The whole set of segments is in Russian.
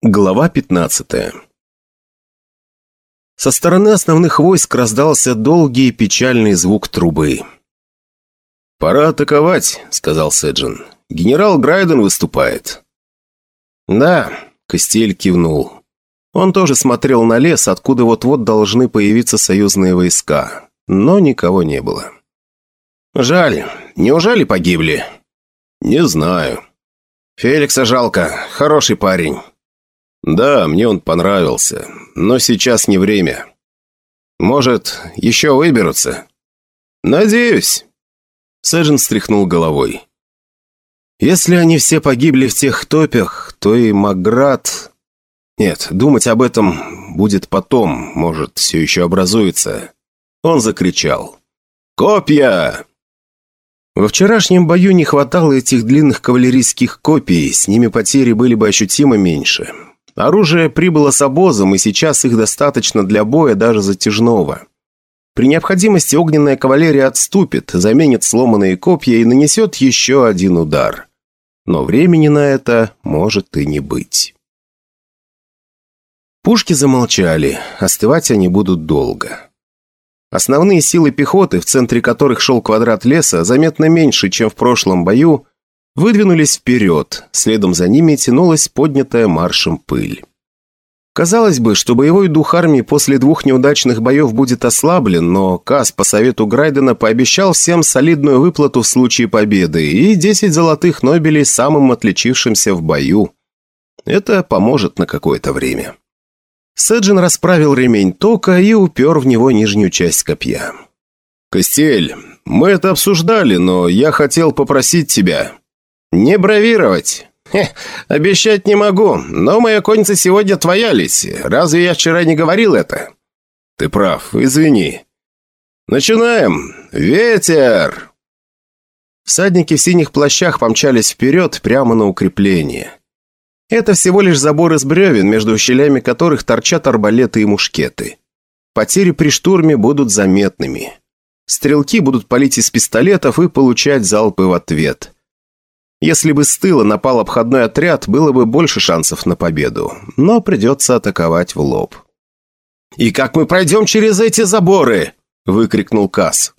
Глава 15 Со стороны основных войск раздался долгий и печальный звук трубы. «Пора атаковать», — сказал Седжин. «Генерал Грайден выступает». «Да», — Костель кивнул. Он тоже смотрел на лес, откуда вот-вот должны появиться союзные войска, но никого не было. «Жаль. Неужели погибли?» «Не знаю». «Феликса жалко. Хороший парень». «Да, мне он понравился, но сейчас не время. Может, еще выберутся?» «Надеюсь». Сэджин стряхнул головой. «Если они все погибли в тех топях, то и Маград...» «Нет, думать об этом будет потом, может, все еще образуется». Он закричал. «Копья!» Во вчерашнем бою не хватало этих длинных кавалерийских копий, с ними потери были бы ощутимо меньше. Оружие прибыло с обозом, и сейчас их достаточно для боя даже затяжного. При необходимости огненная кавалерия отступит, заменит сломанные копья и нанесет еще один удар. Но времени на это может и не быть. Пушки замолчали, остывать они будут долго. Основные силы пехоты, в центре которых шел квадрат леса, заметно меньше, чем в прошлом бою, выдвинулись вперед, следом за ними тянулась поднятая маршем пыль. Казалось бы, что боевой дух армии после двух неудачных боев будет ослаблен, но Кас по совету Грайдена пообещал всем солидную выплату в случае победы и 10 золотых Нобелей самым отличившимся в бою. Это поможет на какое-то время. Сэджин расправил ремень тока и упер в него нижнюю часть копья. «Костель, мы это обсуждали, но я хотел попросить тебя...» «Не бравировать. Хе, обещать не могу, но моя конница сегодня твоя, Лиси. Разве я вчера не говорил это?» «Ты прав, извини». «Начинаем. Ветер!» Всадники в синих плащах помчались вперед прямо на укрепление. Это всего лишь забор из бревен, между щелями которых торчат арбалеты и мушкеты. Потери при штурме будут заметными. Стрелки будут палить из пистолетов и получать залпы в ответ. Если бы с тыла напал обходной отряд, было бы больше шансов на победу, но придется атаковать в лоб. «И как мы пройдем через эти заборы?» – выкрикнул Касс.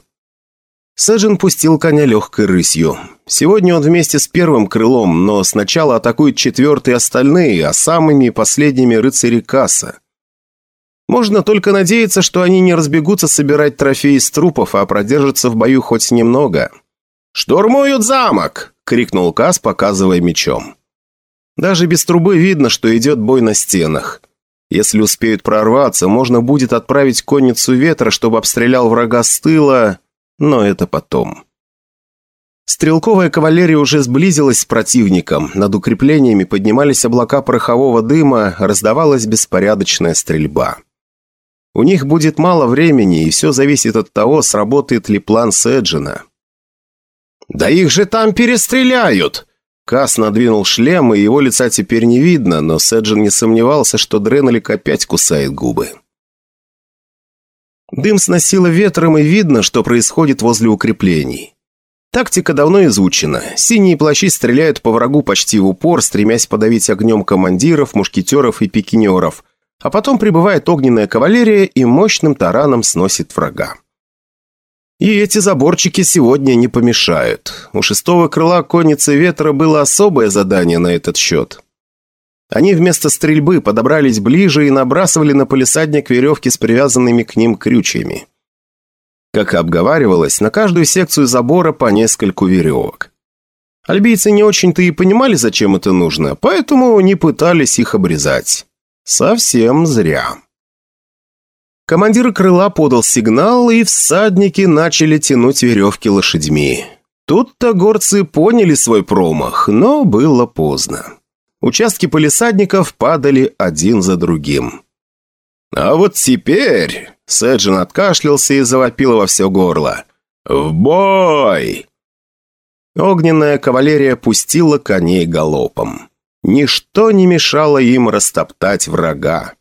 Сэджин пустил коня легкой рысью. Сегодня он вместе с первым крылом, но сначала атакуют четвертые остальные, а самыми последними рыцари Касса. Можно только надеяться, что они не разбегутся собирать трофеи из трупов, а продержатся в бою хоть немного. «Штурмуют замок!» — крикнул Кас, показывая мечом. Даже без трубы видно, что идет бой на стенах. Если успеют прорваться, можно будет отправить конницу ветра, чтобы обстрелял врага с тыла, но это потом. Стрелковая кавалерия уже сблизилась с противником, над укреплениями поднимались облака порохового дыма, раздавалась беспорядочная стрельба. У них будет мало времени, и все зависит от того, сработает ли план Сэджина. «Да их же там перестреляют!» Кас надвинул шлем, и его лица теперь не видно, но Сэджин не сомневался, что Дренелик опять кусает губы. Дым сносило ветром, и видно, что происходит возле укреплений. Тактика давно изучена. Синие плащи стреляют по врагу почти в упор, стремясь подавить огнем командиров, мушкетеров и пикинеров, а потом прибывает огненная кавалерия и мощным тараном сносит врага. И эти заборчики сегодня не помешают. У шестого крыла конницы ветра было особое задание на этот счет. Они вместо стрельбы подобрались ближе и набрасывали на полисадник веревки с привязанными к ним крючьями. Как и обговаривалось, на каждую секцию забора по нескольку веревок. Альбийцы не очень-то и понимали, зачем это нужно, поэтому не пытались их обрезать. Совсем зря. Командир крыла подал сигнал, и всадники начали тянуть веревки лошадьми. Тут-то горцы поняли свой промах, но было поздно. Участки полисадников падали один за другим. «А вот теперь...» — Сэджин откашлялся и завопил во все горло. «В бой!» Огненная кавалерия пустила коней галопом. Ничто не мешало им растоптать врага.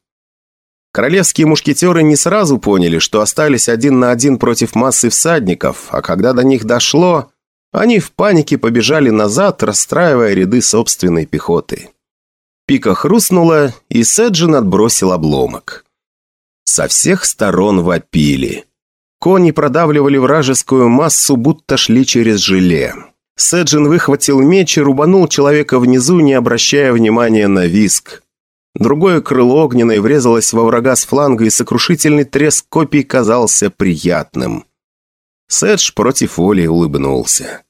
Королевские мушкетеры не сразу поняли, что остались один на один против массы всадников, а когда до них дошло, они в панике побежали назад, расстраивая ряды собственной пехоты. Пика хрустнула, и Седжин отбросил обломок. Со всех сторон вопили. Кони продавливали вражескую массу, будто шли через желе. Седжин выхватил меч и рубанул человека внизу, не обращая внимания на виск. Другое крыло огненное врезалось во врага с фланга, и сокрушительный треск копий казался приятным. Седж против воли улыбнулся.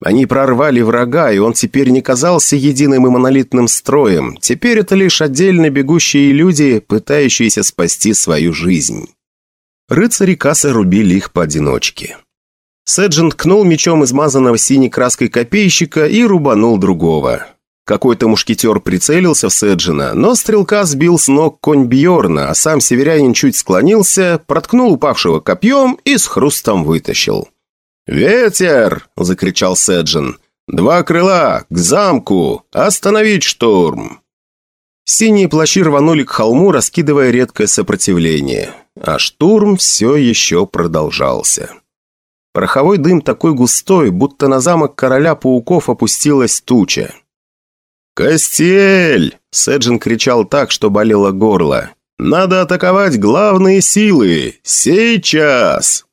Они прорвали врага, и он теперь не казался единым и монолитным строем. Теперь это лишь отдельно бегущие люди, пытающиеся спасти свою жизнь. Рыцари кассы рубили их поодиночке. Седжин ткнул мечом измазанного синей краской копейщика и рубанул другого. Какой-то мушкетер прицелился в Седжина, но стрелка сбил с ног конь Бьорна, а сам северянин чуть склонился, проткнул упавшего копьем и с хрустом вытащил. «Ветер!» – закричал Седжин. «Два крыла! К замку! Остановить штурм!» Синие плащи рванули к холму, раскидывая редкое сопротивление. А штурм все еще продолжался. Пороховой дым такой густой, будто на замок короля пауков опустилась туча. «Костель!» – Седжин кричал так, что болело горло. «Надо атаковать главные силы! Сейчас!»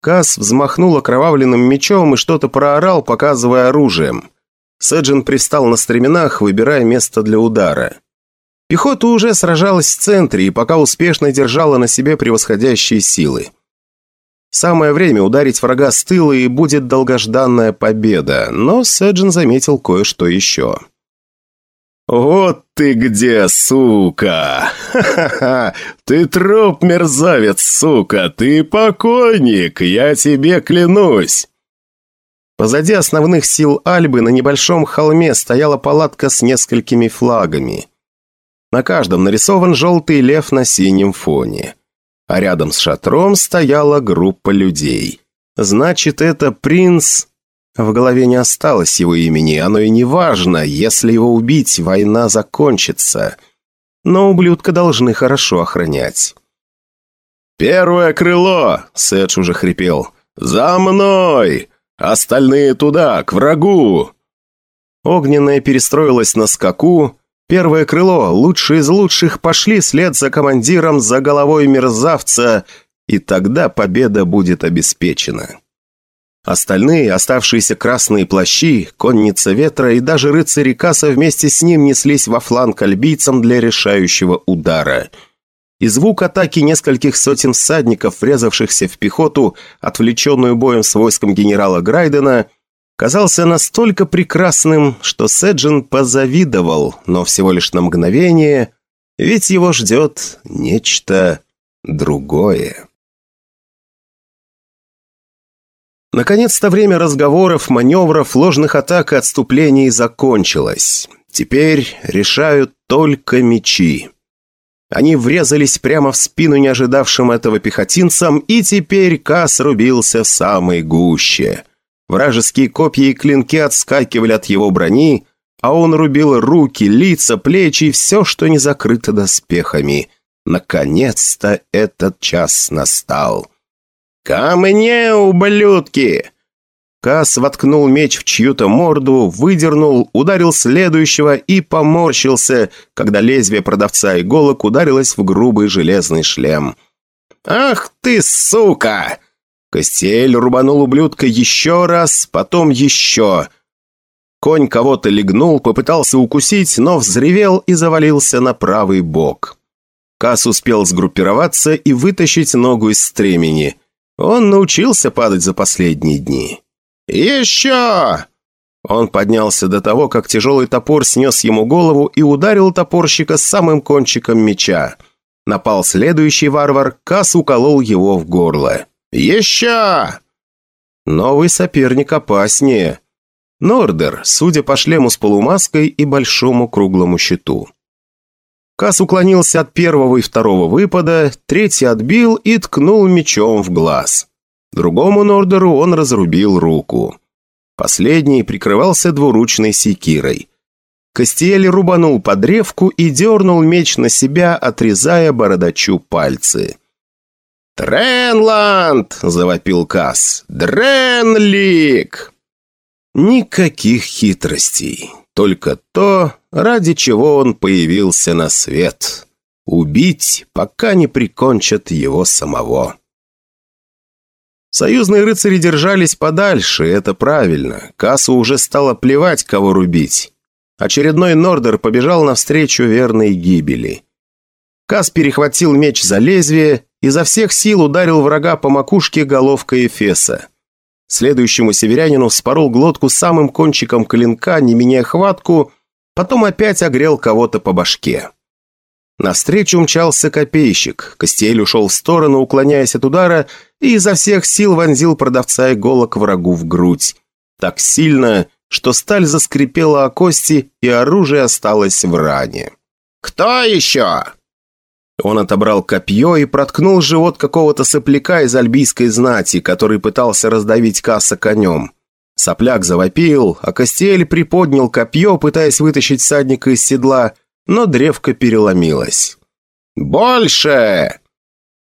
Касс взмахнул окровавленным мечом и что-то проорал, показывая оружием. Сэджин пристал на стременах, выбирая место для удара. Пехота уже сражалась в центре и пока успешно держала на себе превосходящие силы. Самое время ударить врага с тыла и будет долгожданная победа, но Сэджин заметил кое-что еще. «Вот ты где, сука! Ха-ха-ха! Ты труп, мерзавец, сука! Ты покойник, я тебе клянусь!» Позади основных сил Альбы на небольшом холме стояла палатка с несколькими флагами. На каждом нарисован желтый лев на синем фоне. А рядом с шатром стояла группа людей. Значит, это принц в голове не осталось его имени, оно и не важно. Если его убить, война закончится. Но ублюдка должны хорошо охранять. «Первое крыло!» — Сэдж уже хрипел. «За мной! Остальные туда, к врагу!» Огненная перестроилась на скаку. Первое крыло, лучшие из лучших, пошли след за командиром за головой мерзавца, и тогда победа будет обеспечена. Остальные, оставшиеся красные плащи, конница ветра и даже рыцари Каса вместе с ним неслись во фланг альбийцам для решающего удара. И звук атаки нескольких сотен всадников, врезавшихся в пехоту, отвлеченную боем с войском генерала Грайдена, казался настолько прекрасным, что Седжин позавидовал, но всего лишь на мгновение, ведь его ждет нечто другое. Наконец-то время разговоров, маневров, ложных атак и отступлений закончилось. Теперь решают только мечи. Они врезались прямо в спину не ожидавшим этого пехотинцам, и теперь Кас рубился в самой гуще. Вражеские копья и клинки отскакивали от его брони, а он рубил руки, лица, плечи и все, что не закрыто доспехами. Наконец-то этот час настал. «Ко мне, ублюдки!» Кас воткнул меч в чью-то морду, выдернул, ударил следующего и поморщился, когда лезвие продавца иголок ударилось в грубый железный шлем. «Ах ты, сука!» Костель рубанул ублюдка еще раз, потом еще. Конь кого-то легнул, попытался укусить, но взревел и завалился на правый бок. Кас успел сгруппироваться и вытащить ногу из стремени – он научился падать за последние дни. «Еще!» Он поднялся до того, как тяжелый топор снес ему голову и ударил топорщика самым кончиком меча. Напал следующий варвар, Кас уколол его в горло. «Еще!» Новый соперник опаснее. Нордер, судя по шлему с полумаской и большому круглому щиту. Кас уклонился от первого и второго выпада, третий отбил и ткнул мечом в глаз. Другому Нордеру он разрубил руку. Последний прикрывался двуручной секирой. Костиэль рубанул под древку и дернул меч на себя, отрезая бородачу пальцы. «Тренланд!» – завопил Кас. «Дренлик!» Никаких хитростей. Только то, ради чего он появился на свет. Убить, пока не прикончат его самого. Союзные рыцари держались подальше, это правильно. Кассу уже стало плевать, кого рубить. Очередной Нордер побежал навстречу верной гибели. Кас перехватил меч за лезвие и за всех сил ударил врага по макушке головкой Эфеса. Следующему северянину вспорол глотку самым кончиком клинка, не меняя хватку, потом опять огрел кого-то по башке. Навстречу мчался копейщик. Костель ушел в сторону, уклоняясь от удара, и изо всех сил вонзил продавца иголок врагу в грудь. Так сильно, что сталь заскрипела о кости, и оружие осталось в ране. «Кто еще?» Он отобрал копье и проткнул живот какого-то сопляка из альбийской знати, который пытался раздавить касса конем. Сопляк завопил, а Костель приподнял копье, пытаясь вытащить всадника из седла, но древко переломилось. «Больше!»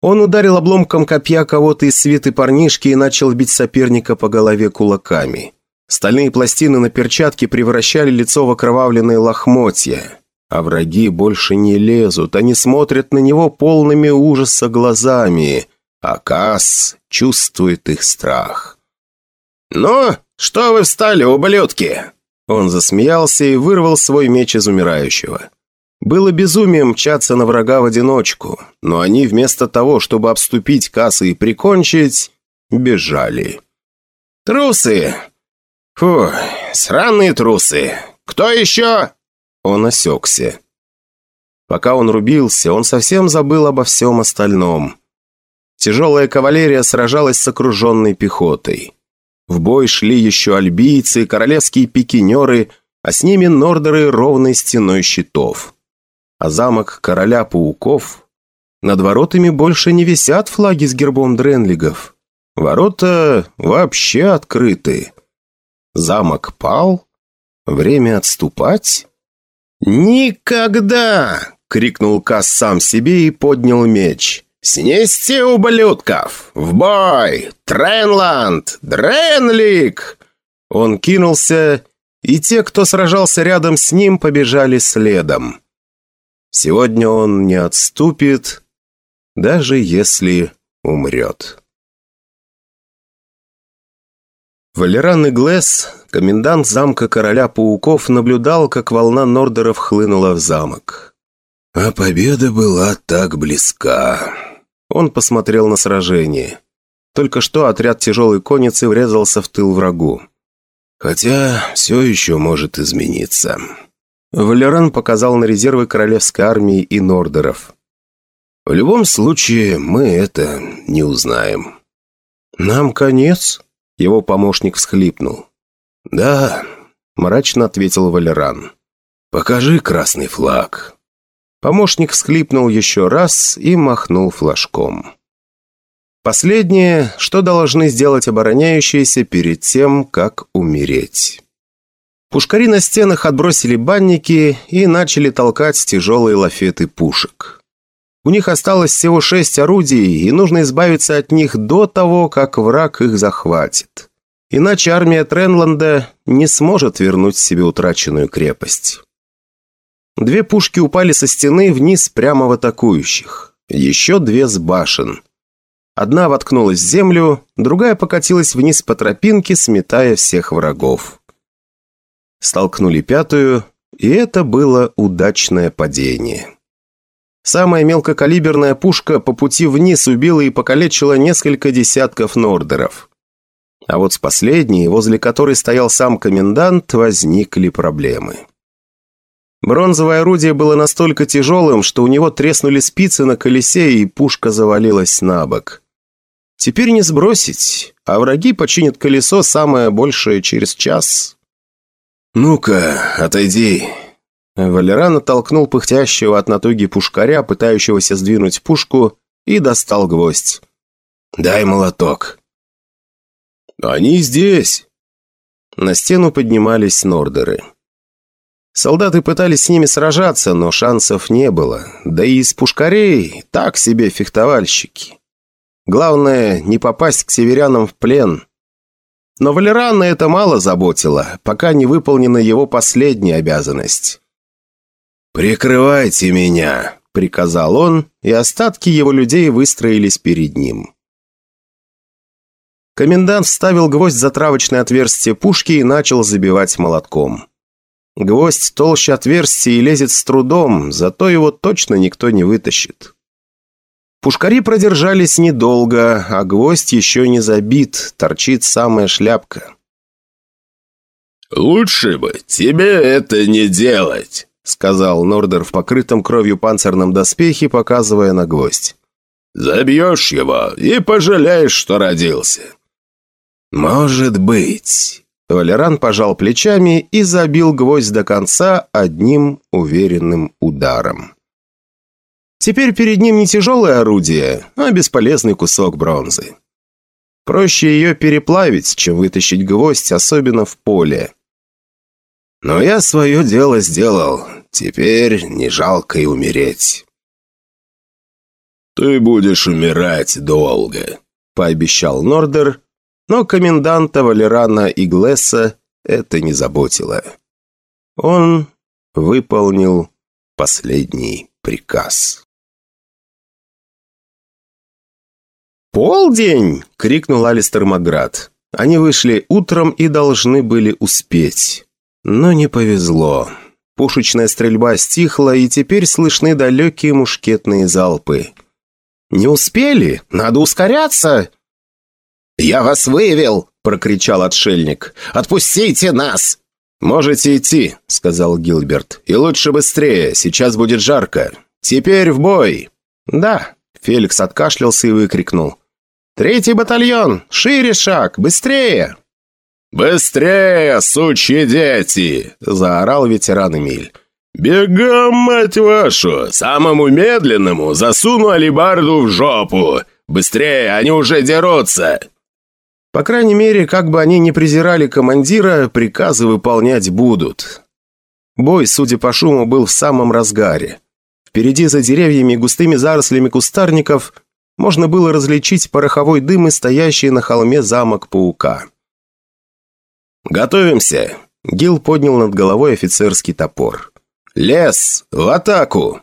Он ударил обломком копья кого-то из свиты парнишки и начал бить соперника по голове кулаками. Стальные пластины на перчатке превращали лицо в окровавленные лохмотья. А враги больше не лезут, они смотрят на него полными ужаса глазами, а Касс чувствует их страх. «Ну, что вы встали, ублюдки?» Он засмеялся и вырвал свой меч из умирающего. Было безумием мчаться на врага в одиночку, но они вместо того, чтобы обступить кассы и прикончить, бежали. «Трусы! Фу, сраные трусы! Кто еще?» Он осекся. Пока он рубился, он совсем забыл обо всем остальном. Тяжелая кавалерия сражалась с окруженной пехотой. В бой шли еще альбийцы, королевские пикинеры, а с ними нордеры ровной стеной щитов а замок короля пауков... Над воротами больше не висят флаги с гербом дренлигов. Ворота вообще открыты. Замок пал? Время отступать? «Никогда!» — крикнул Кас сам себе и поднял меч. «Снести ублюдков! В бой! Тренланд! Дренлик!» Он кинулся, и те, кто сражался рядом с ним, побежали следом. Сегодня он не отступит, даже если умрет. Валеран Иглес, комендант замка короля пауков, наблюдал, как волна Нордеров хлынула в замок. А победа была так близка. Он посмотрел на сражение. Только что отряд тяжелой конницы врезался в тыл врагу. Хотя все еще может измениться. Валеран показал на резервы королевской армии и нордеров. «В любом случае, мы это не узнаем». «Нам конец?» – его помощник всхлипнул. «Да», – мрачно ответил Валеран. «Покажи красный флаг». Помощник всхлипнул еще раз и махнул флажком. Последнее, что должны сделать обороняющиеся перед тем, как умереть. Пушкари на стенах отбросили банники и начали толкать тяжелые лафеты пушек. У них осталось всего шесть орудий, и нужно избавиться от них до того, как враг их захватит. Иначе армия Тренланда не сможет вернуть себе утраченную крепость. Две пушки упали со стены вниз прямо в атакующих. Еще две с башен. Одна воткнулась в землю, другая покатилась вниз по тропинке, сметая всех врагов столкнули пятую, и это было удачное падение. Самая мелкокалиберная пушка по пути вниз убила и покалечила несколько десятков нордеров. А вот с последней, возле которой стоял сам комендант, возникли проблемы. Бронзовое орудие было настолько тяжелым, что у него треснули спицы на колесе, и пушка завалилась на бок. Теперь не сбросить, а враги починят колесо самое большее через час. «Ну-ка, отойди!» Валеран оттолкнул пыхтящего от натуги пушкаря, пытающегося сдвинуть пушку, и достал гвоздь. «Дай молоток». «Они здесь!» На стену поднимались нордеры. Солдаты пытались с ними сражаться, но шансов не было. Да и из пушкарей так себе фехтовальщики. Главное, не попасть к северянам в плен. но Валерана это мало заботило, пока не выполнена его последняя обязанность. «Прикрывайте меня», — приказал он, и остатки его людей выстроились перед ним. Комендант вставил гвоздь в затравочное отверстие пушки и начал забивать молотком. Гвоздь толще отверстия и лезет с трудом, зато его точно никто не вытащит. Пушкари продержались недолго, а гвоздь еще не забит, торчит самая шляпка. «Лучше бы тебе это не делать», — сказал Нордер в покрытом кровью панцирном доспехе, показывая на гвоздь. «Забьешь его и пожалеешь, что родился». «Может быть». Валеран пожал плечами и забил гвоздь до конца одним уверенным ударом. Теперь перед ним не тяжелое орудие, а бесполезный кусок бронзы. Проще ее переплавить, чем вытащить гвоздь, особенно в поле. Но я свое дело сделал. Теперь не жалко и умереть. «Ты будешь умирать долго», — пообещал Нордер, но коменданта Валерана Иглеса это не заботило. Он выполнил последний приказ. «Полдень!» — крикнул Алистер Маград. Они вышли утром и должны были успеть. Но не повезло. Пушечная стрельба стихла, и теперь слышны далекие мушкетные залпы. «Не успели? Надо ускоряться!» «Я вас выявил!» — прокричал отшельник. «Отпустите нас!» «Можете идти», — сказал Гилберт. «И лучше быстрее, сейчас будет жарко. Теперь в бой!» «Да», — Феликс откашлялся и выкрикнул. «Третий батальон! Шире шаг! Быстрее!» «Быстрее, сучьи дети!» – заорал ветеран Эмиль. «Бегом, мать вашу! Самому медленному засуну алибарду в жопу! Быстрее, они уже дерутся!» По крайней мере, как бы они ни презирали командира, приказы выполнять будут. Бой, судя по шуму, был в самом разгаре. Впереди за деревьями и густыми зарослями кустарников можно было различить пороховой дым и стоящий на холме замок паука. «Готовимся!» Гил поднял над головой офицерский топор. «Лес! В атаку!»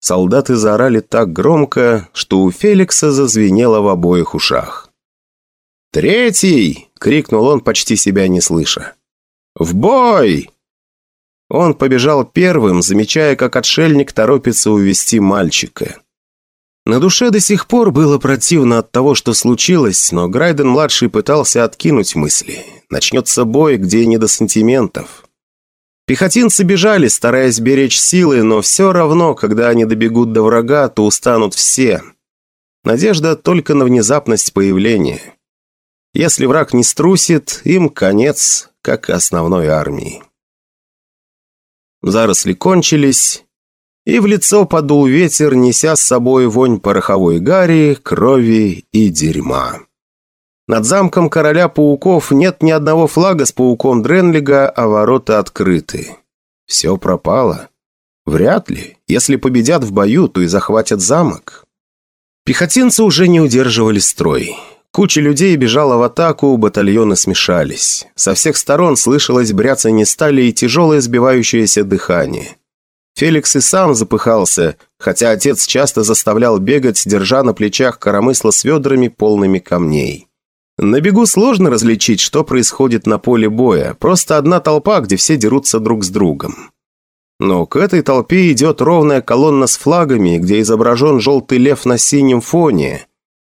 Солдаты заорали так громко, что у Феликса зазвенело в обоих ушах. «Третий!» — крикнул он, почти себя не слыша. «В бой!» Он побежал первым, замечая, как отшельник торопится увести мальчика. На душе до сих пор было противно от того, что случилось, но Грайден-младший пытался откинуть мысли. Начнется бой, где не до сантиментов. Пехотинцы бежали, стараясь беречь силы, но все равно, когда они добегут до врага, то устанут все. Надежда только на внезапность появления. Если враг не струсит, им конец, как и основной армии. Заросли кончились, и в лицо подул ветер, неся с собой вонь пороховой гари, крови и дерьма. Над замком короля пауков нет ни одного флага с пауком Дренлига, а ворота открыты. Все пропало. Вряд ли. Если победят в бою, то и захватят замок. Пехотинцы уже не удерживали строй. Куча людей бежала в атаку, батальоны смешались. Со всех сторон слышалось бряцание стали и тяжелое сбивающееся дыхание. Феликс и сам запыхался, хотя отец часто заставлял бегать, держа на плечах коромысла с ведрами, полными камней. На бегу сложно различить, что происходит на поле боя, просто одна толпа, где все дерутся друг с другом. Но к этой толпе идет ровная колонна с флагами, где изображен желтый лев на синем фоне.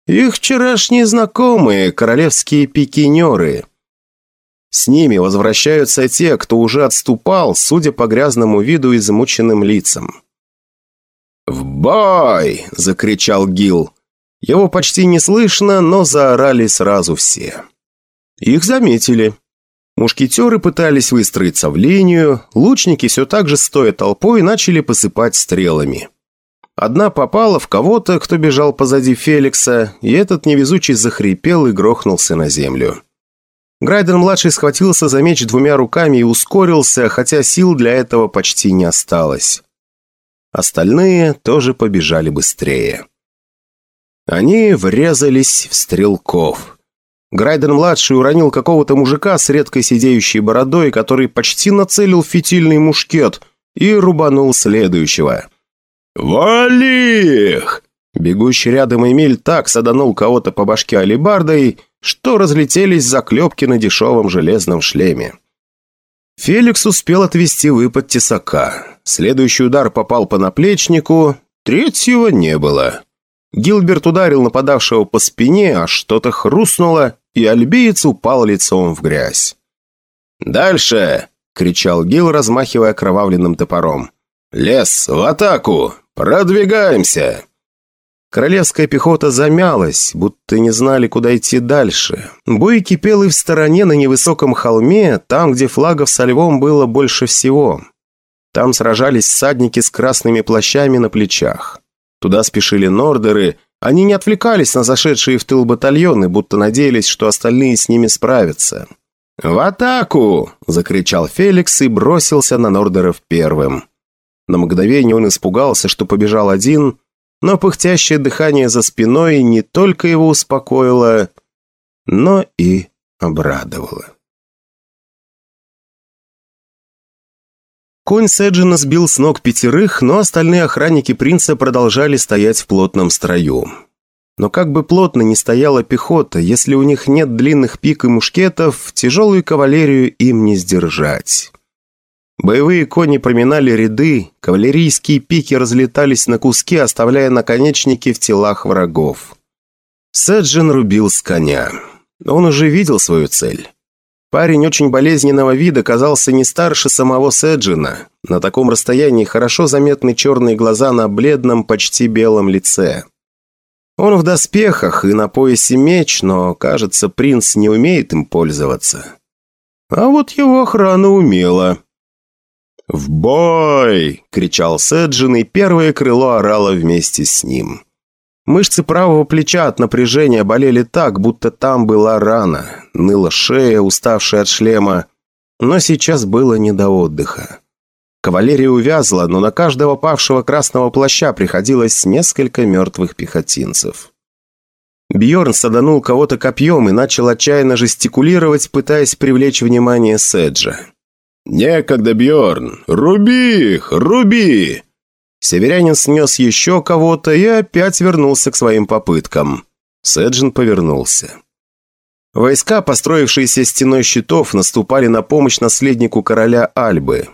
Их вчерашние знакомые, королевские пикинеры – с ними возвращаются те, кто уже отступал, судя по грязному виду и замученным лицам. «В бой!» – закричал Гил. Его почти не слышно, но заорали сразу все. Их заметили. Мушкетеры пытались выстроиться в линию, лучники все так же стоя толпой начали посыпать стрелами. Одна попала в кого-то, кто бежал позади Феликса, и этот невезучий захрипел и грохнулся на землю. Грайден-младший схватился за меч двумя руками и ускорился, хотя сил для этого почти не осталось. Остальные тоже побежали быстрее. Они врезались в стрелков. Грайден-младший уронил какого-то мужика с редкой сидеющей бородой, который почти нацелил фитильный мушкет и рубанул следующего. «Вали их!» Бегущий рядом Эмиль так саданул кого-то по башке алебардой, что разлетелись заклепки на дешевом железном шлеме. Феликс успел отвести выпад тесака. Следующий удар попал по наплечнику, третьего не было. Гилберт ударил нападавшего по спине, а что-то хрустнуло, и альбиец упал лицом в грязь. «Дальше!» — кричал Гил, размахивая кровавленным топором. «Лес, в атаку! Продвигаемся!» Королевская пехота замялась, будто не знали, куда идти дальше. Бой кипел и в стороне на невысоком холме, там, где флагов со львом было больше всего. Там сражались всадники с красными плащами на плечах. Туда спешили нордеры, они не отвлекались на зашедшие в тыл батальоны, будто надеялись, что остальные с ними справятся. «В атаку!» – закричал Феликс и бросился на нордеров первым. На мгновение он испугался, что побежал один – но пыхтящее дыхание за спиной не только его успокоило, но и обрадовало. Конь Седжина сбил с ног пятерых, но остальные охранники принца продолжали стоять в плотном строю. Но как бы плотно ни стояла пехота, если у них нет длинных пик и мушкетов, тяжелую кавалерию им не сдержать. Боевые кони проминали ряды, кавалерийские пики разлетались на куски, оставляя наконечники в телах врагов. Сэджин рубил с коня. Он уже видел свою цель. Парень очень болезненного вида казался не старше самого Сэджина. На таком расстоянии хорошо заметны черные глаза на бледном, почти белом лице. Он в доспехах и на поясе меч, но, кажется, принц не умеет им пользоваться. А вот его охрана умела. «В бой!» – кричал Седжин, и первое крыло орало вместе с ним. Мышцы правого плеча от напряжения болели так, будто там была рана. Ныла шея, уставшая от шлема. Но сейчас было не до отдыха. Кавалерия увязла, но на каждого павшего красного плаща приходилось несколько мертвых пехотинцев. Бьорн саданул кого-то копьем и начал отчаянно жестикулировать, пытаясь привлечь внимание Седжа. «Некогда, Бьорн! Руби их! Руби!» Северянин снес еще кого-то и опять вернулся к своим попыткам. Седжин повернулся. Войска, построившиеся стеной щитов, наступали на помощь наследнику короля Альбы.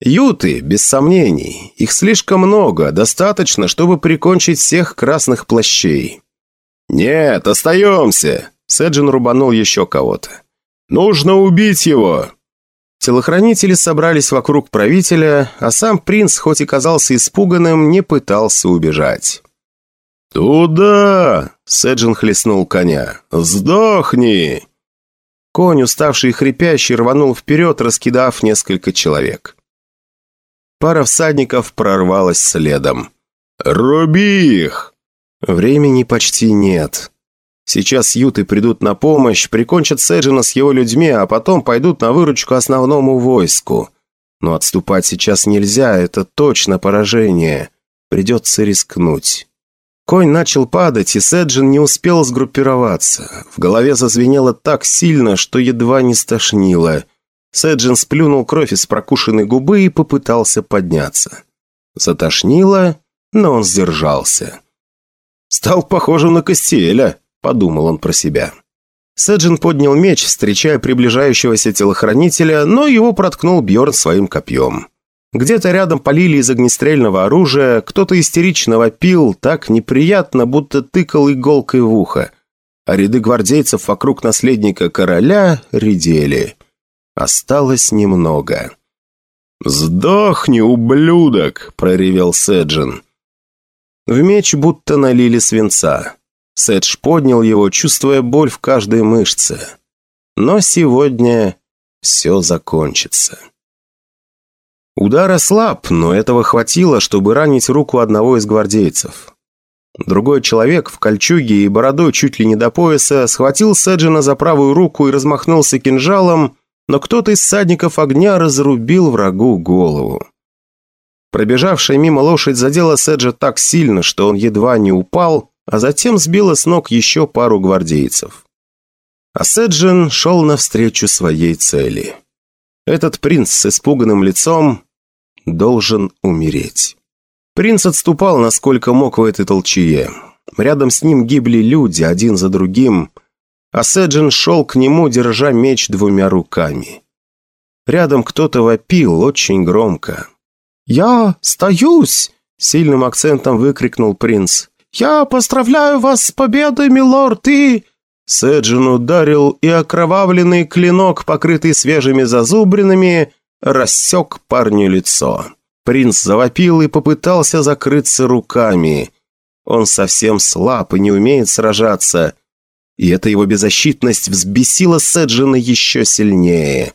Юты, без сомнений. Их слишком много, достаточно, чтобы прикончить всех красных плащей. «Нет, остаемся!» Седжин рубанул еще кого-то. «Нужно убить его!» Телохранители собрались вокруг правителя, а сам принц, хоть и казался испуганным, не пытался убежать. «Туда!» — Сэджин хлестнул коня. «Сдохни!» Конь, уставший и хрипящий, рванул вперед, раскидав несколько человек. Пара всадников прорвалась следом. «Руби их!» Времени почти нет. Сейчас юты придут на помощь, прикончат Седжина с его людьми, а потом пойдут на выручку основному войску. Но отступать сейчас нельзя, это точно поражение. Придется рискнуть. Конь начал падать, и Седжин не успел сгруппироваться. В голове зазвенело так сильно, что едва не стошнило. Седжин сплюнул кровь из прокушенной губы и попытался подняться. Затошнило, но он сдержался. Стал похожим на Костеля подумал он про себя. Сэджин поднял меч, встречая приближающегося телохранителя, но его проткнул Бьорн своим копьем. Где-то рядом полили из огнестрельного оружия, кто-то истерично вопил, так неприятно, будто тыкал иголкой в ухо. А ряды гвардейцев вокруг наследника короля редели. Осталось немного. «Сдохни, ублюдок!» – проревел Сэджин. В меч будто налили свинца. Сэдж поднял его, чувствуя боль в каждой мышце. Но сегодня все закончится. Удар ослаб, но этого хватило, чтобы ранить руку одного из гвардейцев. Другой человек в кольчуге и бородой чуть ли не до пояса схватил Сэджина за правую руку и размахнулся кинжалом, но кто-то из садников огня разрубил врагу голову. Пробежавшая мимо лошадь задела Сэджа так сильно, что он едва не упал, а затем сбила с ног еще пару гвардейцев. А шел навстречу своей цели. Этот принц с испуганным лицом должен умереть. Принц отступал, насколько мог в этой толчее. Рядом с ним гибли люди, один за другим, а шел к нему, держа меч двумя руками. Рядом кто-то вопил очень громко. «Я стоюсь!» — сильным акцентом выкрикнул принц. «Я поздравляю вас с победой, милорд, и...» Седжин ударил, и окровавленный клинок, покрытый свежими зазубринами, рассек парню лицо. Принц завопил и попытался закрыться руками. Он совсем слаб и не умеет сражаться. И эта его беззащитность взбесила Седжина еще сильнее.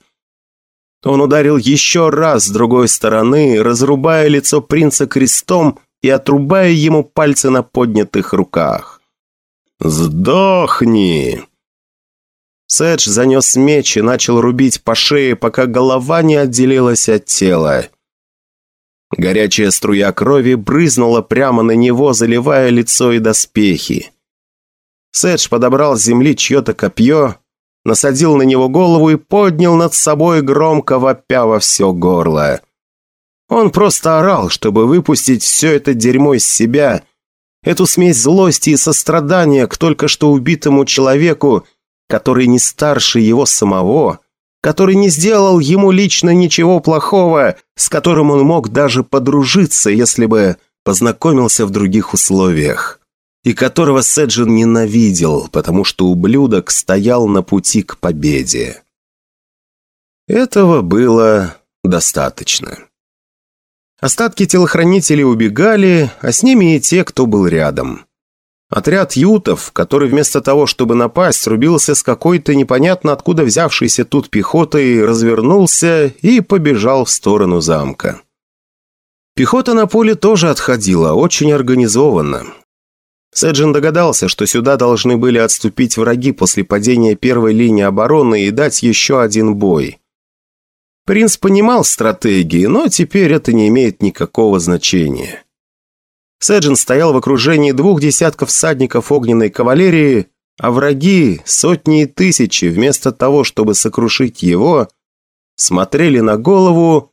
Он ударил еще раз с другой стороны, разрубая лицо принца крестом и отрубая ему пальцы на поднятых руках. «Сдохни!» Сэдж занес меч и начал рубить по шее, пока голова не отделилась от тела. Горячая струя крови брызнула прямо на него, заливая лицо и доспехи. Сэдж подобрал с земли чье-то копье, насадил на него голову и поднял над собой громко вопя во все горло. Он просто орал, чтобы выпустить все это дерьмо из себя, эту смесь злости и сострадания к только что убитому человеку, который не старше его самого, который не сделал ему лично ничего плохого, с которым он мог даже подружиться, если бы познакомился в других условиях и которого Седжин ненавидел, потому что ублюдок стоял на пути к победе. Этого было достаточно. Остатки телохранителей убегали, а с ними и те, кто был рядом. Отряд ютов, который вместо того, чтобы напасть, рубился с какой-то непонятно откуда взявшейся тут пехотой, развернулся и побежал в сторону замка. Пехота на поле тоже отходила, очень организованно. Сэджин догадался, что сюда должны были отступить враги после падения первой линии обороны и дать еще один бой. Принц понимал стратегии, но теперь это не имеет никакого значения. Сэджин стоял в окружении двух десятков всадников огненной кавалерии, а враги, сотни и тысячи, вместо того, чтобы сокрушить его, смотрели на голову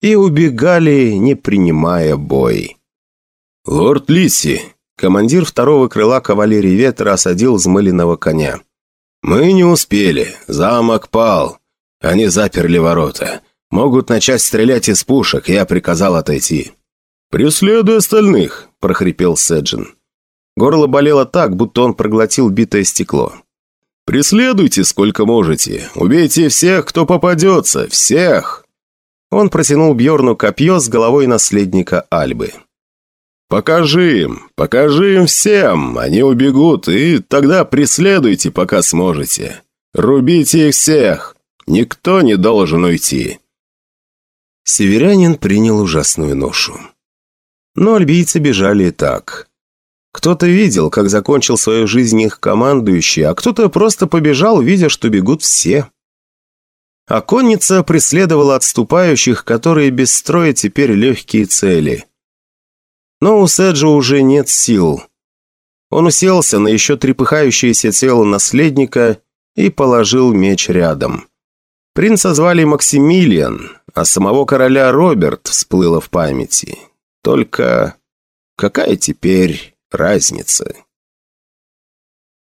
и убегали, не принимая бой. «Лорд Лиси, Командир второго крыла кавалерии ветра осадил взмыленного коня. «Мы не успели. Замок пал. Они заперли ворота. Могут начать стрелять из пушек. Я приказал отойти». «Преследуй остальных», – прохрипел Седжин. Горло болело так, будто он проглотил битое стекло. «Преследуйте сколько можете. Убейте всех, кто попадется. Всех!» Он протянул Бьорну копье с головой наследника Альбы. «Покажи им, покажи им всем, они убегут, и тогда преследуйте, пока сможете. Рубите их всех, никто не должен уйти». Северянин принял ужасную ношу. Но альбийцы бежали и так. Кто-то видел, как закончил свою жизнь их командующий, а кто-то просто побежал, видя, что бегут все. А конница преследовала отступающих, которые без строя теперь легкие цели – но у Седжа уже нет сил. Он уселся на еще трепыхающееся тело наследника и положил меч рядом. Принца звали Максимилиан, а самого короля Роберт всплыло в памяти. Только какая теперь разница?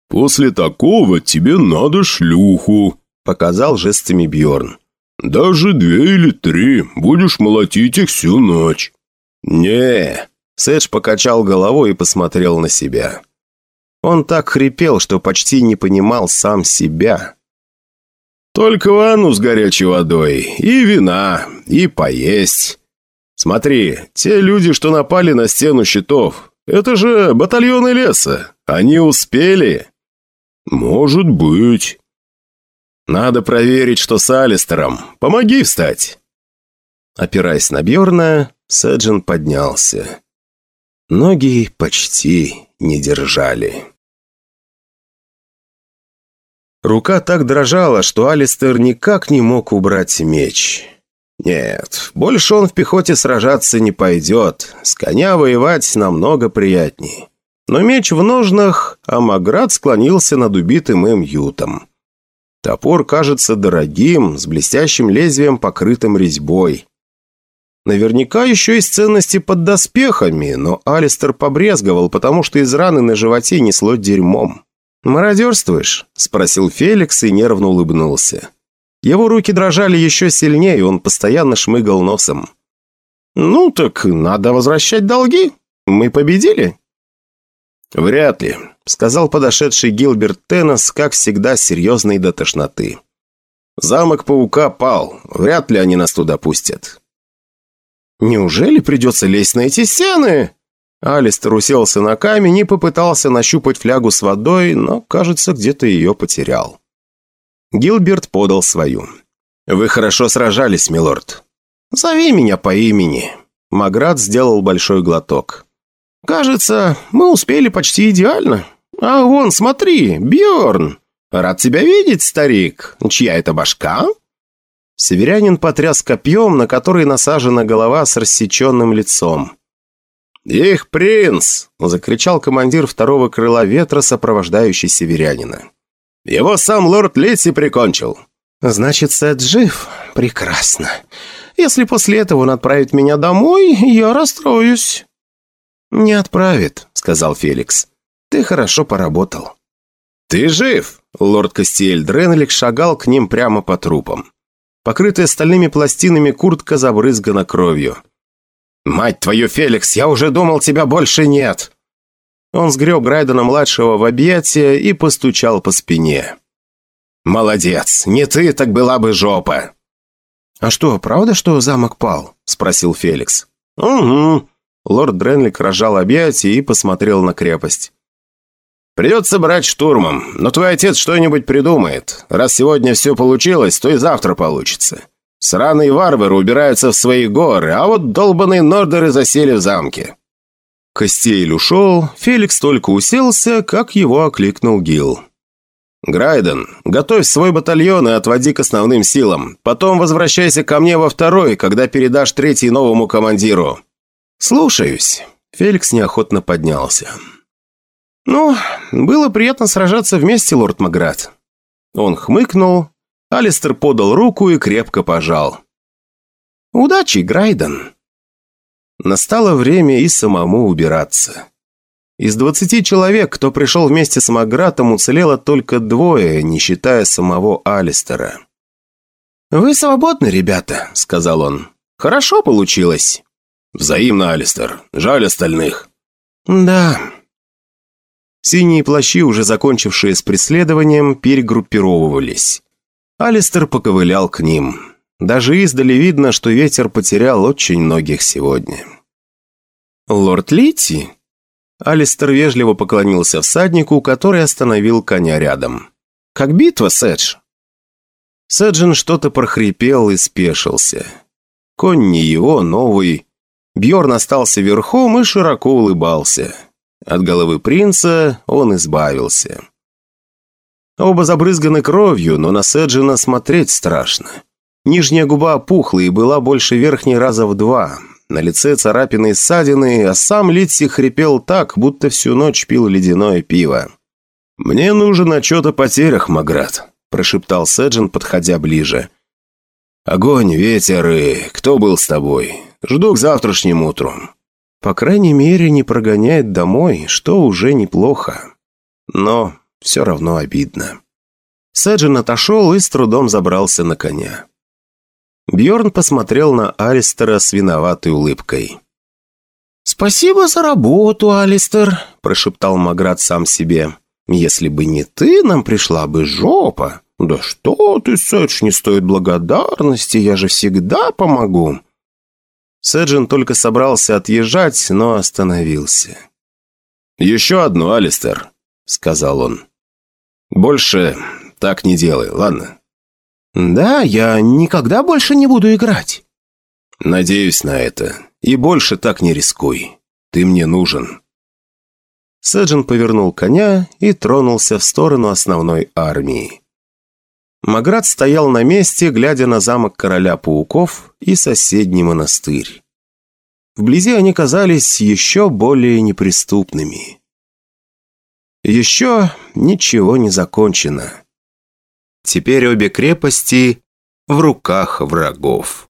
«После такого тебе надо шлюху», — показал жестами Бьорн. «Даже две или три. Будешь молотить их всю ночь». «Не, Сэдж покачал головой и посмотрел на себя. Он так хрипел, что почти не понимал сам себя. «Только ванну с горячей водой, и вина, и поесть. Смотри, те люди, что напали на стену щитов, это же батальоны леса. Они успели?» «Может быть». «Надо проверить, что с Алистером. Помоги встать». Опираясь на Бьорна, Сэджин поднялся. Ноги почти не держали. Рука так дрожала, что Алистер никак не мог убрать меч. Нет, больше он в пехоте сражаться не пойдет. С коня воевать намного приятней. Но меч в ножнах, а Маград склонился над убитым им ютом. Топор кажется дорогим, с блестящим лезвием, покрытым резьбой. Наверняка еще есть ценности под доспехами, но Алистер побрезговал, потому что из раны на животе несло дерьмом. «Мародерствуешь?» – спросил Феликс и нервно улыбнулся. Его руки дрожали еще сильнее, он постоянно шмыгал носом. «Ну так надо возвращать долги. Мы победили?» «Вряд ли», — сказал подошедший Гилберт Теннес, как всегда, серьезный до тошноты. «Замок Паука пал. Вряд ли они нас туда пустят». «Неужели придется лезть на эти стены?» Алистер уселся на камень и попытался нащупать флягу с водой, но, кажется, где-то ее потерял. Гилберт подал свою. «Вы хорошо сражались, милорд». «Зови меня по имени». Маград сделал большой глоток. «Кажется, мы успели почти идеально. А вон, смотри, Бьорн. Рад тебя видеть, старик. Чья это башка?» Северянин потряс копьем, на который насажена голова с рассеченным лицом. «Их принц!» – закричал командир второго крыла ветра, сопровождающий северянина. «Его сам лорд Летси прикончил». «Значит, Сет жив? Прекрасно. Если после этого он отправит меня домой, я расстроюсь». «Не отправит», — сказал Феликс. «Ты хорошо поработал». «Ты жив?» Лорд Кастиэль Дренлик шагал к ним прямо по трупам. Покрытая стальными пластинами куртка забрызгана кровью. «Мать твою, Феликс, я уже думал, тебя больше нет!» Он сгреб Грайдена-младшего в объятия и постучал по спине. «Молодец! Не ты, так была бы жопа!» «А что, правда, что замок пал?» – спросил Феликс. «Угу». Лорд Дренлик разжал объятия и посмотрел на крепость. «Придется брать штурмом, но твой отец что-нибудь придумает. Раз сегодня все получилось, то и завтра получится. Сраные варвары убираются в свои горы, а вот долбанные нордеры засели в замке». Костель ушел, Феликс только уселся, как его окликнул Гил. «Грайден, готовь свой батальон и отводи к основным силам. Потом возвращайся ко мне во второй, когда передашь третий новому командиру». «Слушаюсь». Феликс неохотно поднялся. «Ну, было приятно сражаться вместе, лорд Маград». Он хмыкнул, Алистер подал руку и крепко пожал. «Удачи, Грайден!» Настало время и самому убираться. Из двадцати человек, кто пришел вместе с Магратом, уцелело только двое, не считая самого Алистера. «Вы свободны, ребята», — сказал он. «Хорошо получилось». «Взаимно, Алистер. Жаль остальных». «Да». Синие плащи, уже закончившие с преследованием, перегруппировывались. Алистер поковылял к ним. Даже издали видно, что ветер потерял очень многих сегодня. «Лорд Литти?» Алистер вежливо поклонился всаднику, который остановил коня рядом. «Как битва, Сэдж?» Сэджин что-то прохрипел и спешился. Конь не его, новый. Бьорн остался верхом и широко улыбался. От головы принца он избавился. Оба забрызганы кровью, но на Сэджина смотреть страшно. Нижняя губа опухла и была больше верхней раза в два. На лице царапины и ссадины, а сам Литси хрипел так, будто всю ночь пил ледяное пиво. «Мне нужен отчет о потерях, Маград», – прошептал Сэджин, подходя ближе. «Огонь, ветер и... Кто был с тобой? Жду к завтрашнему утру». По крайней мере, не прогоняет домой, что уже неплохо. Но все равно обидно. Сэджин отошел и с трудом забрался на коня. Бьорн посмотрел на Алистера с виноватой улыбкой. «Спасибо за работу, Алистер», – прошептал Маград сам себе. «Если бы не ты, нам пришла бы жопа. Да что ты, Сэдж, не стоит благодарности, я же всегда помогу». Сэджин только собрался отъезжать, но остановился. «Еще одну, Алистер», — сказал он. «Больше так не делай, ладно?» «Да, я никогда больше не буду играть». «Надеюсь на это. И больше так не рискуй. Ты мне нужен». Сэджин повернул коня и тронулся в сторону основной армии. Маград стоял на месте, глядя на замок короля пауков и соседний монастырь. Вблизи они казались еще более неприступными. Еще ничего не закончено. Теперь обе крепости в руках врагов.